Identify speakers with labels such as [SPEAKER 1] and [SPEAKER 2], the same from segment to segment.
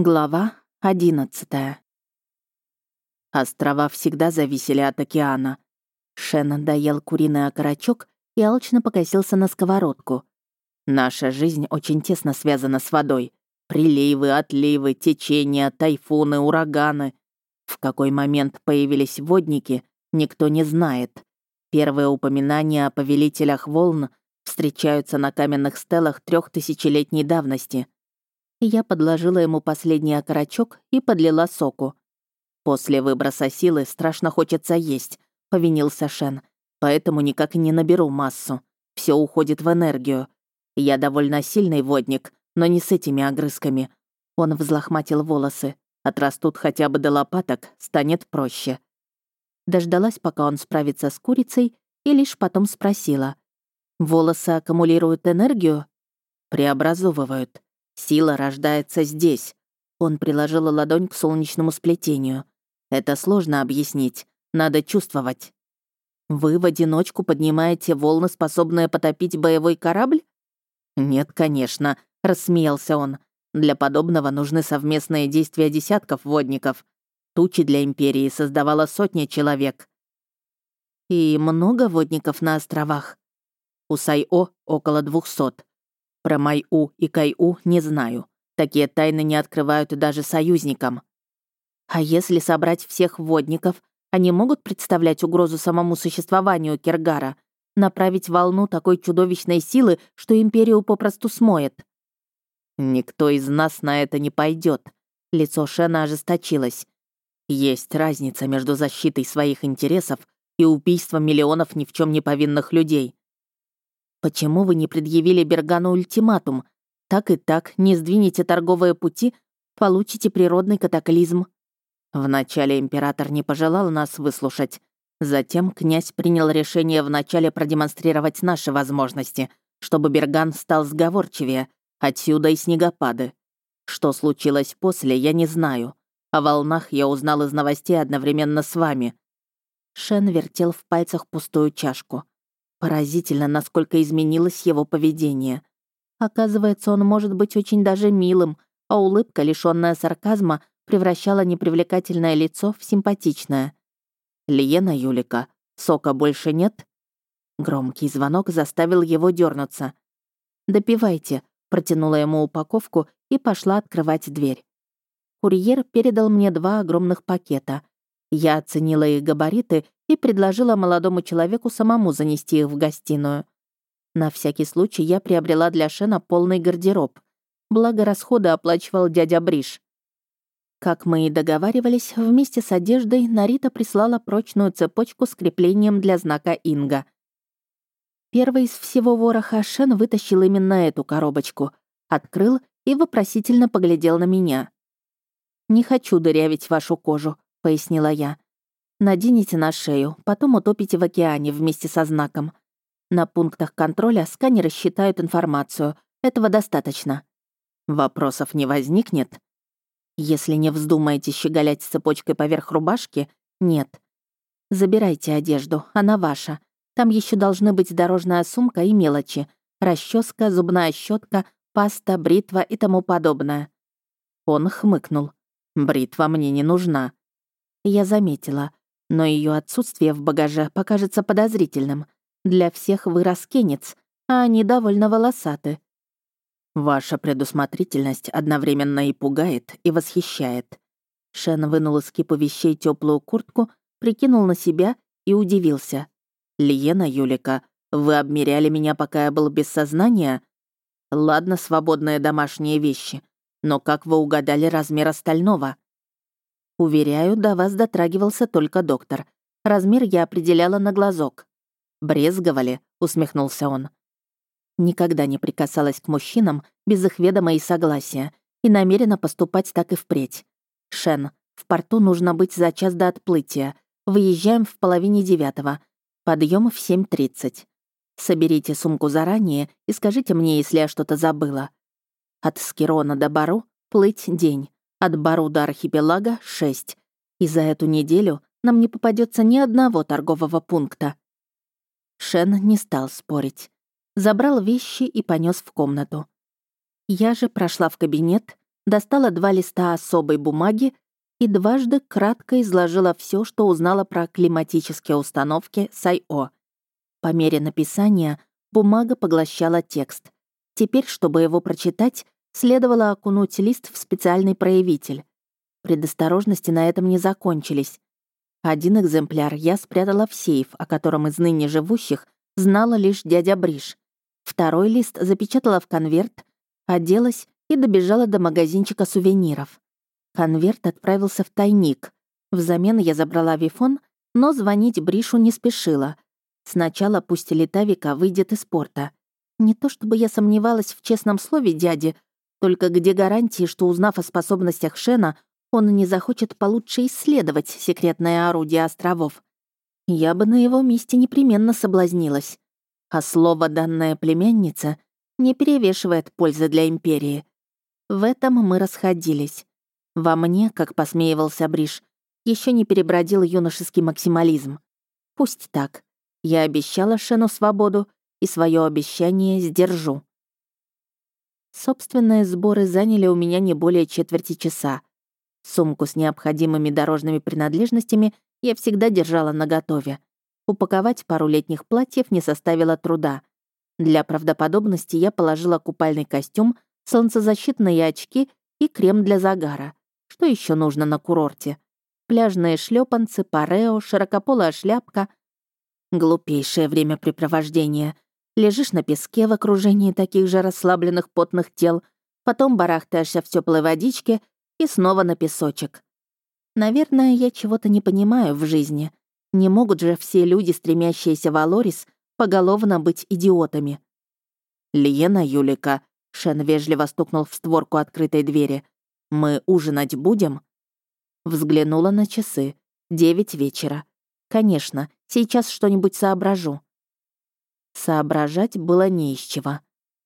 [SPEAKER 1] Глава одиннадцатая. Острова всегда зависели от океана. Шен доел куриный окорочок и алчно покосился на сковородку. Наша жизнь очень тесно связана с водой. Приливы, отливы, течения, тайфуны, ураганы. В какой момент появились водники, никто не знает. Первые упоминания о повелителях волн встречаются на каменных стелах трехтысячелетней давности — я подложила ему последний окорочок и подлила соку. «После выброса силы страшно хочется есть», — повинился Шен. «Поэтому никак не наберу массу. Все уходит в энергию. Я довольно сильный водник, но не с этими огрызками». Он взлохматил волосы. Отрастут хотя бы до лопаток, станет проще. Дождалась, пока он справится с курицей, и лишь потом спросила. «Волосы аккумулируют энергию?» «Преобразовывают. Сила рождается здесь. Он приложил ладонь к солнечному сплетению. Это сложно объяснить. Надо чувствовать. Вы в одиночку поднимаете волны, способные потопить боевой корабль? Нет, конечно, рассмеялся он. Для подобного нужны совместные действия десятков водников. Тучи для Империи создавала сотня человек. И много водников на островах? У Сайо около двухсот. Про Майу и Кайу не знаю. Такие тайны не открывают даже союзникам. А если собрать всех водников, они могут представлять угрозу самому существованию Кергара, направить волну такой чудовищной силы, что Империю попросту смоет? Никто из нас на это не пойдет. Лицо Шена ожесточилось. Есть разница между защитой своих интересов и убийством миллионов ни в чем не повинных людей. Почему вы не предъявили Бергану ультиматум? Так и так, не сдвинете торговые пути, получите природный катаклизм. Вначале император не пожелал нас выслушать. Затем князь принял решение вначале продемонстрировать наши возможности, чтобы Берган стал сговорчивее, отсюда и снегопады. Что случилось после, я не знаю. О волнах я узнал из новостей одновременно с вами. Шен вертел в пальцах пустую чашку. Поразительно, насколько изменилось его поведение. Оказывается, он может быть очень даже милым, а улыбка, лишённая сарказма, превращала непривлекательное лицо в симпатичное. «Лиена Юлика, сока больше нет?» Громкий звонок заставил его дернуться. «Допивайте», — протянула ему упаковку и пошла открывать дверь. Курьер передал мне два огромных пакета. Я оценила их габариты и предложила молодому человеку самому занести их в гостиную. На всякий случай я приобрела для Шена полный гардероб. Благо расходы оплачивал дядя Бриш. Как мы и договаривались, вместе с одеждой Нарита прислала прочную цепочку с креплением для знака Инга. Первый из всего вороха Шен вытащил именно эту коробочку, открыл и вопросительно поглядел на меня. «Не хочу дырявить вашу кожу», — пояснила я. Наденете на шею, потом утопите в океане вместе со знаком. На пунктах контроля сканеры считают информацию. Этого достаточно. Вопросов не возникнет? Если не вздумаете щеголять цепочкой поверх рубашки, нет. Забирайте одежду, она ваша. Там еще должны быть дорожная сумка и мелочи. Расческа, зубная щетка, паста, бритва и тому подобное. Он хмыкнул. Бритва мне не нужна. Я заметила но ее отсутствие в багаже покажется подозрительным. Для всех вы раскенец, а они довольно волосаты. Ваша предусмотрительность одновременно и пугает, и восхищает. Шен вынул из кипа вещей теплую куртку, прикинул на себя и удивился. «Лиена Юлика, вы обмеряли меня, пока я был без сознания? Ладно, свободные домашние вещи, но как вы угадали размер остального?» Уверяю, до вас дотрагивался только доктор. Размер я определяла на глазок. «Брезговали», — усмехнулся он. Никогда не прикасалась к мужчинам без их ведома и согласия и намерена поступать так и впредь. «Шен, в порту нужно быть за час до отплытия. Выезжаем в половине девятого. Подъем в 7.30. Соберите сумку заранее и скажите мне, если я что-то забыла. От Скирона до Бару плыть день. От Бару до архипелага — шесть. И за эту неделю нам не попадется ни одного торгового пункта. Шен не стал спорить. Забрал вещи и понес в комнату. Я же прошла в кабинет, достала два листа особой бумаги и дважды кратко изложила все, что узнала про климатические установки Сайо. По мере написания бумага поглощала текст. Теперь, чтобы его прочитать, следовало окунуть лист в специальный проявитель. Предосторожности на этом не закончились. Один экземпляр я спрятала в сейф, о котором из ныне живущих знала лишь дядя Бриш. Второй лист запечатала в конверт, оделась и добежала до магазинчика сувениров. Конверт отправился в тайник. Взамен я забрала вифон, но звонить Бришу не спешила. Сначала пусть Литавика выйдет из порта. Не то чтобы я сомневалась в честном слове дяди, только где гарантии, что, узнав о способностях Шена, он не захочет получше исследовать секретное орудие островов. Я бы на его месте непременно соблазнилась. А слово «данная племянница» не перевешивает пользы для Империи. В этом мы расходились. Во мне, как посмеивался Бриш, еще не перебродил юношеский максимализм. Пусть так. Я обещала Шену свободу, и свое обещание сдержу. Собственные сборы заняли у меня не более четверти часа. Сумку с необходимыми дорожными принадлежностями я всегда держала наготове. Упаковать пару летних платьев не составило труда. Для правдоподобности я положила купальный костюм, солнцезащитные очки и крем для загара. Что еще нужно на курорте? Пляжные шлепанцы, парео, широкополая шляпка. Глупейшее времяпрепровождение. Лежишь на песке в окружении таких же расслабленных потных тел, потом барахтаешься в теплой водичке и снова на песочек. Наверное, я чего-то не понимаю в жизни. Не могут же все люди, стремящиеся в Алорис, поголовно быть идиотами. «Лиена Юлика», — Шен вежливо стукнул в створку открытой двери, «мы ужинать будем?» Взглянула на часы. Девять вечера. Конечно, сейчас что-нибудь соображу. Соображать было не из чего.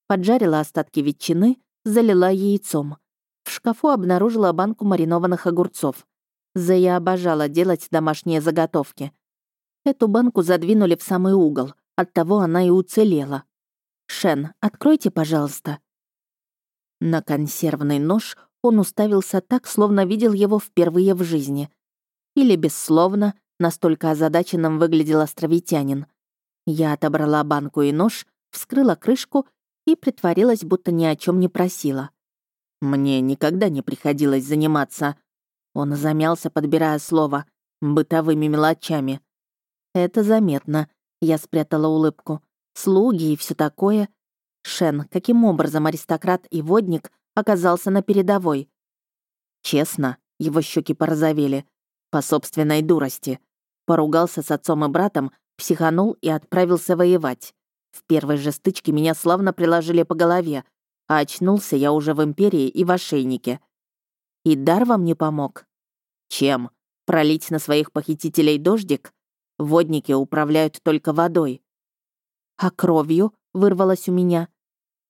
[SPEAKER 1] Поджарила остатки ветчины, залила яйцом. В шкафу обнаружила банку маринованных огурцов. Зая обожала делать домашние заготовки. Эту банку задвинули в самый угол, оттого она и уцелела. «Шен, откройте, пожалуйста». На консервный нож он уставился так, словно видел его впервые в жизни. Или бессловно, настолько озадаченным выглядел островитянин. Я отобрала банку и нож, вскрыла крышку и притворилась, будто ни о чем не просила. Мне никогда не приходилось заниматься. Он замялся, подбирая слово, бытовыми мелочами. Это заметно. Я спрятала улыбку. Слуги и все такое. Шен, каким образом аристократ и водник оказался на передовой? Честно, его щеки порозовели. По собственной дурости. Поругался с отцом и братом, психанул и отправился воевать. В первой же стычке меня славно приложили по голове, а очнулся я уже в Империи и в ошейнике. И дар вам не помог? Чем? Пролить на своих похитителей дождик? Водники управляют только водой. А кровью вырвалась у меня.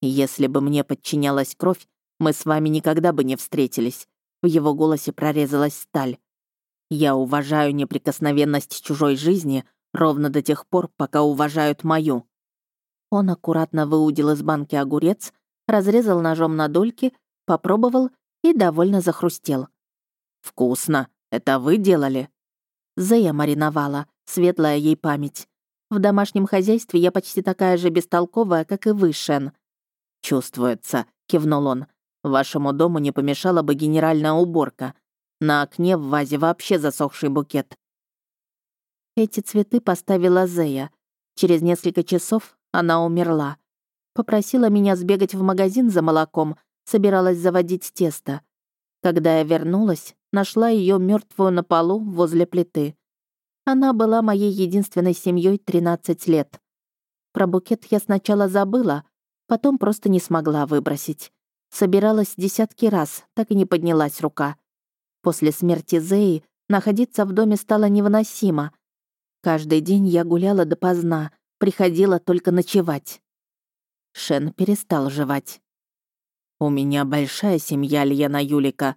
[SPEAKER 1] Если бы мне подчинялась кровь, мы с вами никогда бы не встретились. В его голосе прорезалась сталь. Я уважаю неприкосновенность чужой жизни ровно до тех пор, пока уважают мою. Он аккуратно выудил из банки огурец, разрезал ножом на дольки, попробовал и довольно захрустел. «Вкусно! Это вы делали?» Зея мариновала, светлая ей память. В домашнем хозяйстве я почти такая же бестолковая, как и вы, Шен. «Чувствуется», — кивнул он. «Вашему дому не помешала бы генеральная уборка. На окне в вазе вообще засохший букет». Эти цветы поставила Зея. Через несколько часов она умерла. Попросила меня сбегать в магазин за молоком, собиралась заводить тесто. Когда я вернулась, нашла ее мертвую на полу возле плиты. Она была моей единственной семьей 13 лет. Про букет я сначала забыла, потом просто не смогла выбросить. Собиралась десятки раз, так и не поднялась рука. После смерти Зеи находиться в доме стало невыносимо. Каждый день я гуляла допоздна, приходила только ночевать. Шен перестал жевать. «У меня большая семья, Льена Юлика.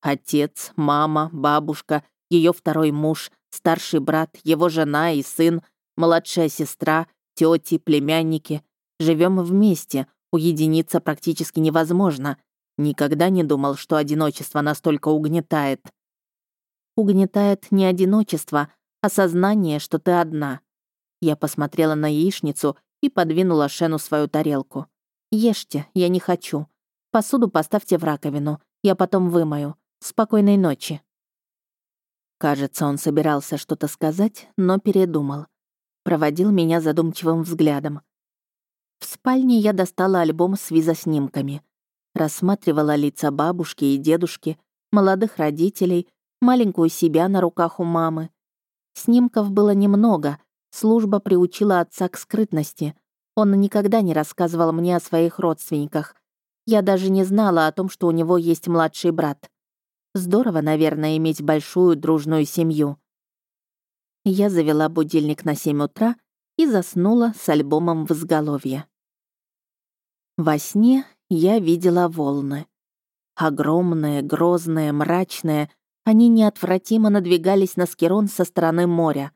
[SPEAKER 1] Отец, мама, бабушка, ее второй муж, старший брат, его жена и сын, младшая сестра, тети, племянники. Живем вместе, уединиться практически невозможно. Никогда не думал, что одиночество настолько угнетает. Угнетает не одиночество, а сознание, что ты одна. Я посмотрела на яичницу и подвинула Шену свою тарелку. «Ешьте, я не хочу. Посуду поставьте в раковину, я потом вымою. Спокойной ночи». Кажется, он собирался что-то сказать, но передумал. Проводил меня задумчивым взглядом. В спальне я достала альбом с визоснимками. Рассматривала лица бабушки и дедушки, молодых родителей, маленькую себя на руках у мамы. Снимков было немного, служба приучила отца к скрытности. Он никогда не рассказывал мне о своих родственниках. Я даже не знала о том, что у него есть младший брат. Здорово, наверное, иметь большую дружную семью. Я завела будильник на 7 утра и заснула с альбомом в изголовье. Во сне я видела волны. Огромные, грозные, мрачные, они неотвратимо надвигались на Скирон со стороны моря.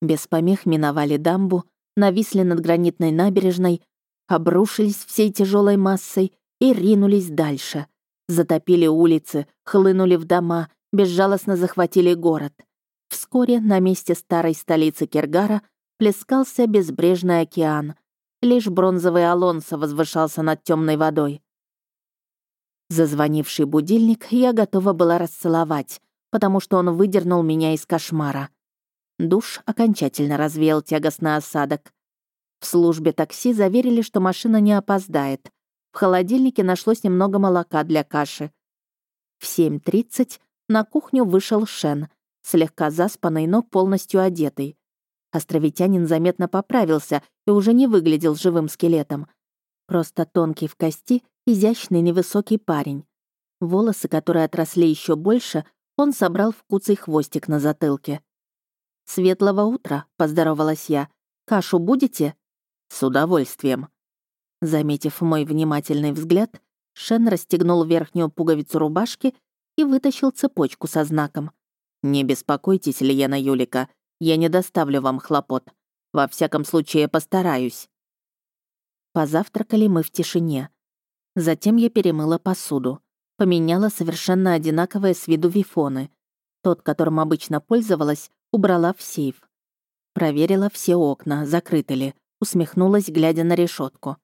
[SPEAKER 1] Без помех миновали дамбу, нависли над гранитной набережной, обрушились всей тяжелой массой и ринулись дальше — Затопили улицы, хлынули в дома, безжалостно захватили город. Вскоре на месте старой столицы Киргара плескался безбрежный океан. Лишь бронзовый Алонсо возвышался над темной водой. Зазвонивший будильник я готова была расцеловать, потому что он выдернул меня из кошмара. Душ окончательно развеял тягостный осадок. В службе такси заверили, что машина не опоздает. В холодильнике нашлось немного молока для каши. В 7.30 на кухню вышел Шен, слегка заспанный, но полностью одетый. Островитянин заметно поправился и уже не выглядел живым скелетом. Просто тонкий в кости, изящный невысокий парень. Волосы, которые отросли еще больше, он собрал в куцый хвостик на затылке. «Светлого утра», — поздоровалась я. «Кашу будете?» «С удовольствием», Заметив мой внимательный взгляд, Шен расстегнул верхнюю пуговицу рубашки и вытащил цепочку со знаком. «Не беспокойтесь, Лена Юлика, я не доставлю вам хлопот. Во всяком случае, постараюсь». Позавтракали мы в тишине. Затем я перемыла посуду. Поменяла совершенно одинаковые с виду вифоны. Тот, которым обычно пользовалась, убрала в сейф. Проверила все окна, закрыты ли, усмехнулась, глядя на решетку.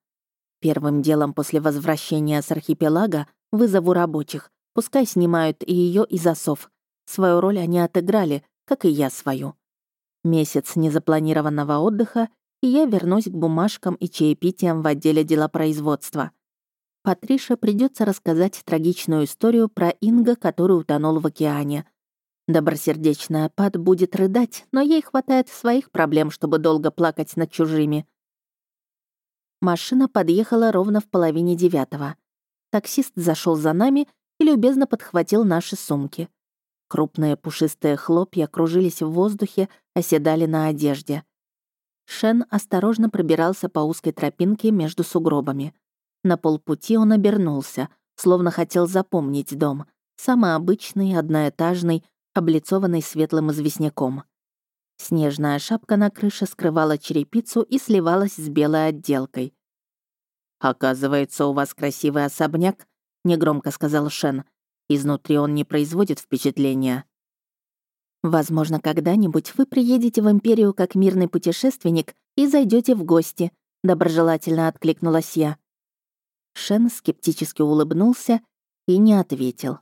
[SPEAKER 1] Первым делом после возвращения с архипелага вызову рабочих. Пускай снимают и ее, и засов. Свою роль они отыграли, как и я свою. Месяц незапланированного отдыха, и я вернусь к бумажкам и чаепитиям в отделе делопроизводства. Патрише придется рассказать трагичную историю про Инга, который утонул в океане. Добросердечная Пат будет рыдать, но ей хватает своих проблем, чтобы долго плакать над чужими. Машина подъехала ровно в половине девятого. Таксист зашел за нами и любезно подхватил наши сумки. Крупные пушистые хлопья кружились в воздухе, оседали на одежде. Шен осторожно пробирался по узкой тропинке между сугробами. На полпути он обернулся, словно хотел запомнить дом. Самый обычный, одноэтажный, облицованный светлым известняком. Снежная шапка на крыше скрывала черепицу и сливалась с белой отделкой. «Оказывается, у вас красивый особняк», — негромко сказал Шен. «Изнутри он не производит впечатления». «Возможно, когда-нибудь вы приедете в Империю как мирный путешественник и зайдете в гости», — доброжелательно откликнулась я. Шен скептически улыбнулся и не ответил.